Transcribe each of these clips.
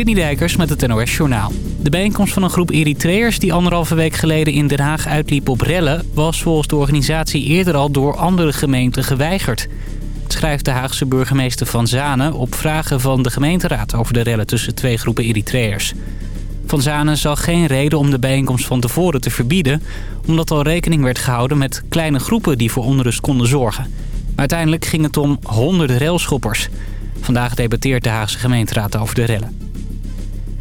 Sidney Dijkers met het NOS Journaal. De bijeenkomst van een groep Eritreërs die anderhalve week geleden in Den Haag uitliep op rellen... was volgens de organisatie eerder al door andere gemeenten geweigerd. Het schrijft de Haagse burgemeester Van Zanen op vragen van de gemeenteraad... over de rellen tussen twee groepen Eritreërs. Van Zanen zag geen reden om de bijeenkomst van tevoren te verbieden... omdat al rekening werd gehouden met kleine groepen die voor onrust konden zorgen. Uiteindelijk ging het om honderden railschoppers... Vandaag debatteert de Haagse gemeenteraad over de rellen.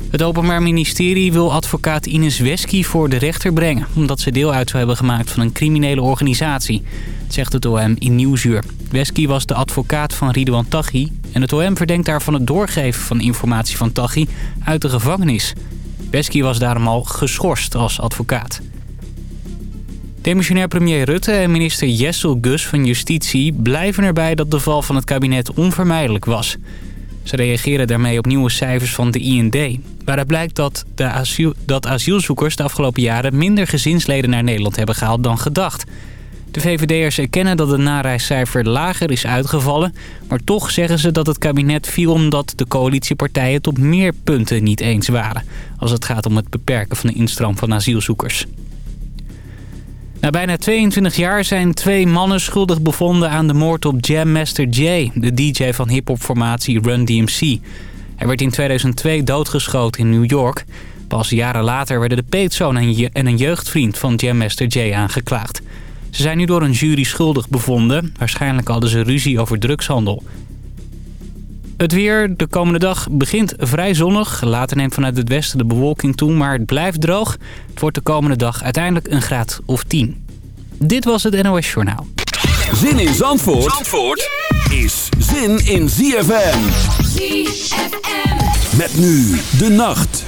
Het Openbaar Ministerie wil advocaat Ines Wesky voor de rechter brengen... omdat ze deel uit zou hebben gemaakt van een criminele organisatie. zegt het OM in Nieuwsuur. Wesky was de advocaat van Ridouan Taghi... en het OM verdenkt haar van het doorgeven van informatie van Taghi uit de gevangenis. Wesky was daarom al geschorst als advocaat. Demissionair premier Rutte en minister Jessel Gus van Justitie blijven erbij dat de val van het kabinet onvermijdelijk was. Ze reageren daarmee op nieuwe cijfers van de IND. Waaruit blijkt dat, de asiel, dat asielzoekers de afgelopen jaren minder gezinsleden naar Nederland hebben gehaald dan gedacht. De VVD'ers erkennen dat het nareiscijfer lager is uitgevallen... maar toch zeggen ze dat het kabinet viel omdat de coalitiepartijen het op meer punten niet eens waren... als het gaat om het beperken van de instroom van asielzoekers. Na bijna 22 jaar zijn twee mannen schuldig bevonden aan de moord op Jam Master Jay, de DJ van hiphopformatie Run DMC. Hij werd in 2002 doodgeschoten in New York. Pas jaren later werden de peetzoon en een jeugdvriend van Jam Master Jay aangeklaagd. Ze zijn nu door een jury schuldig bevonden. Waarschijnlijk hadden ze ruzie over drugshandel. Het weer de komende dag begint vrij zonnig. Later neemt vanuit het westen de bewolking toe, maar het blijft droog. Het wordt de komende dag uiteindelijk een graad of 10. Dit was het NOS Journaal. Zin in Zandvoort, Zandvoort is zin in ZFM. ZFM. Met nu de nacht.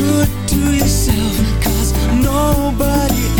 good to yourself Cause nobody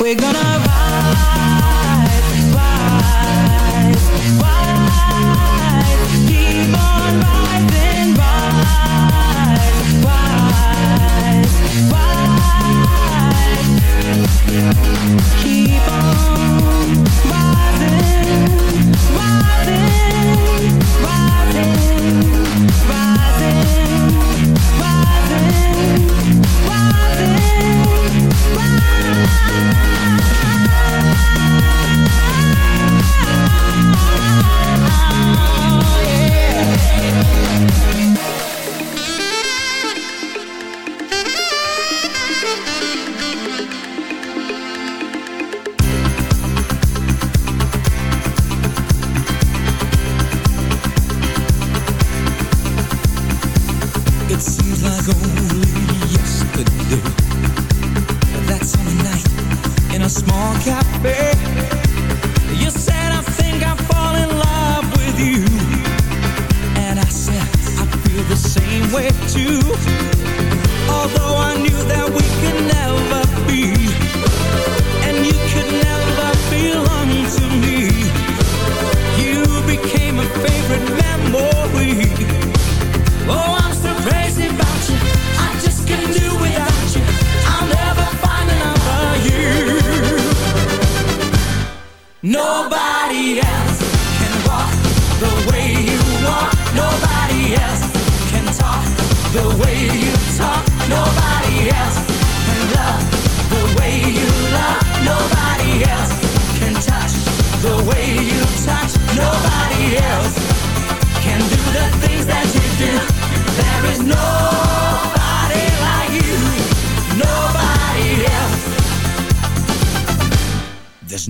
We're gonna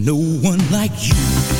no one like you.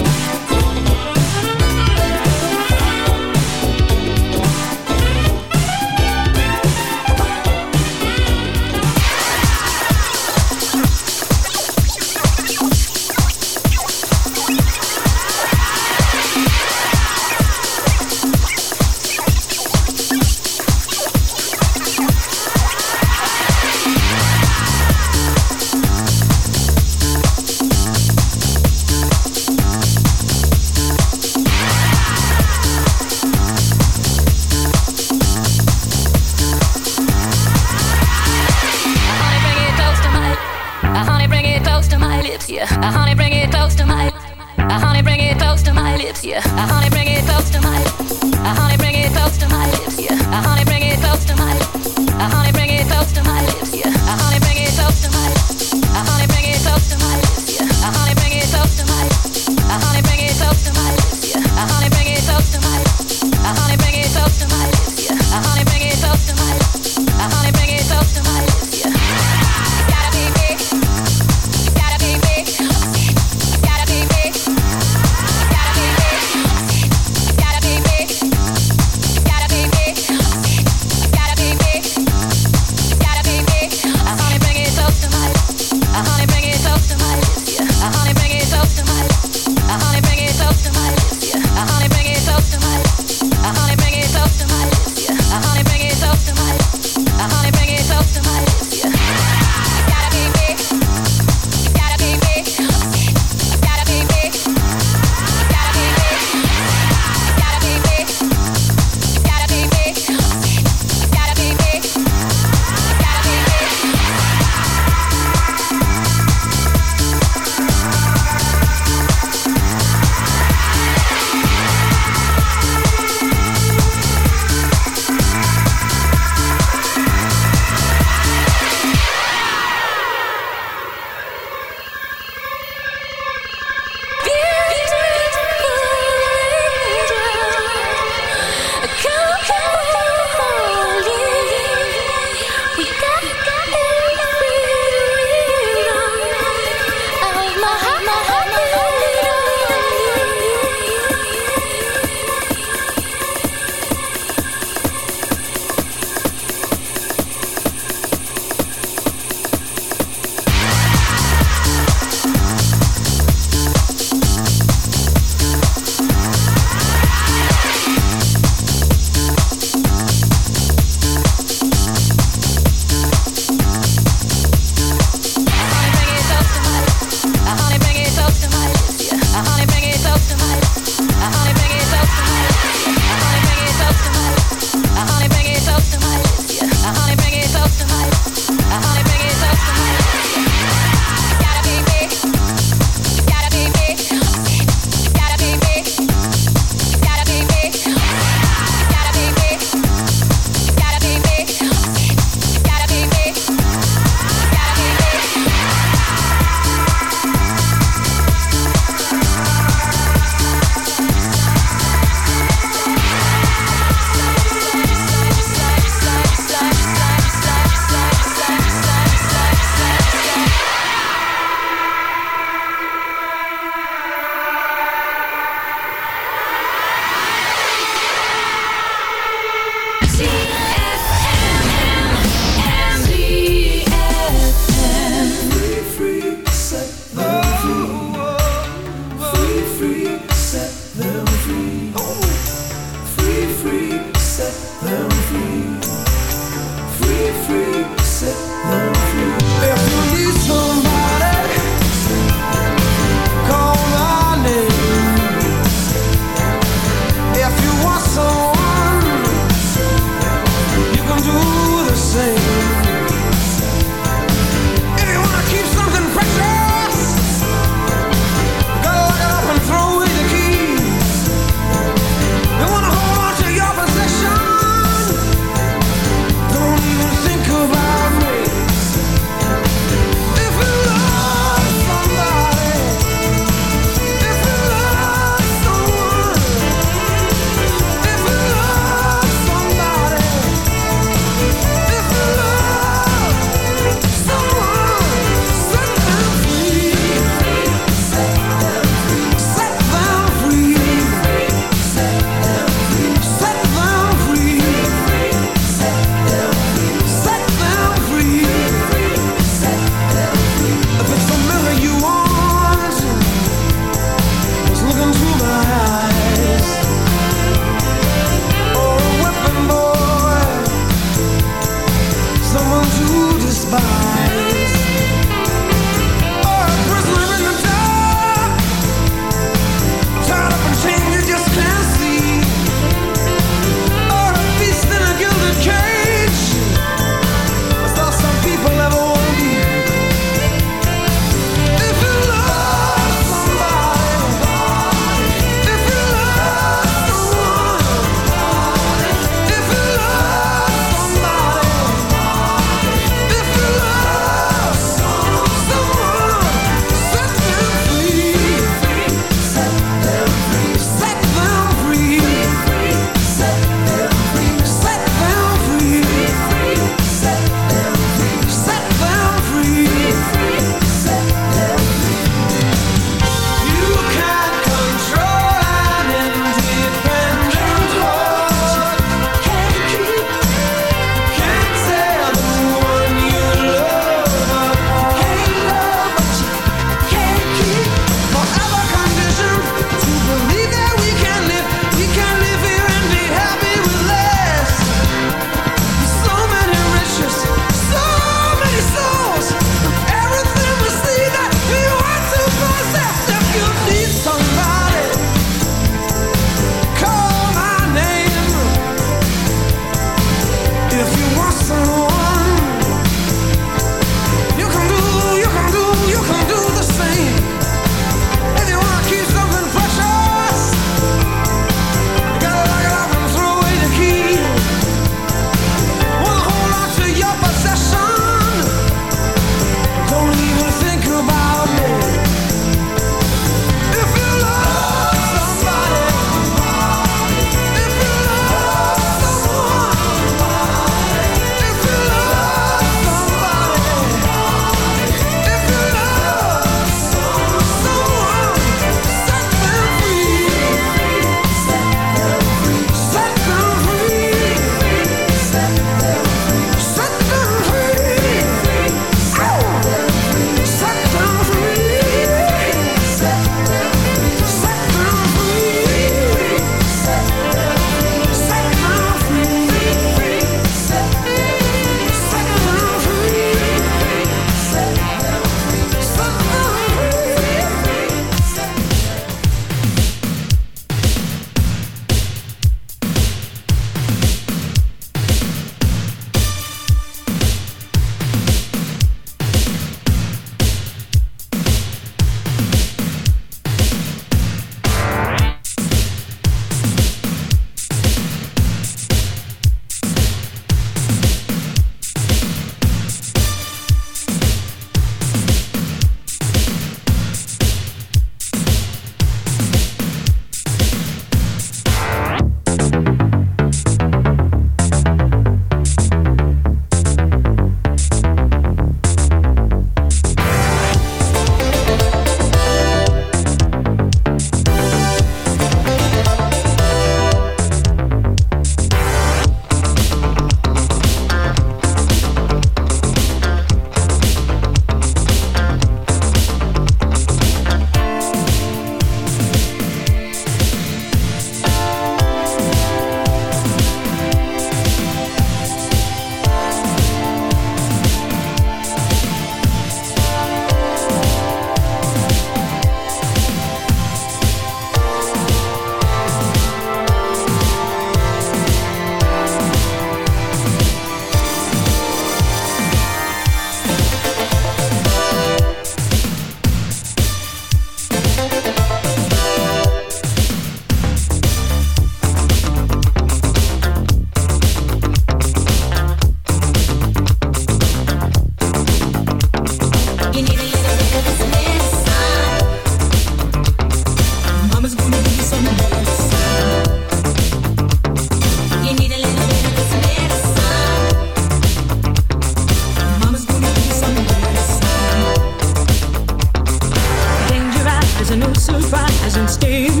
stay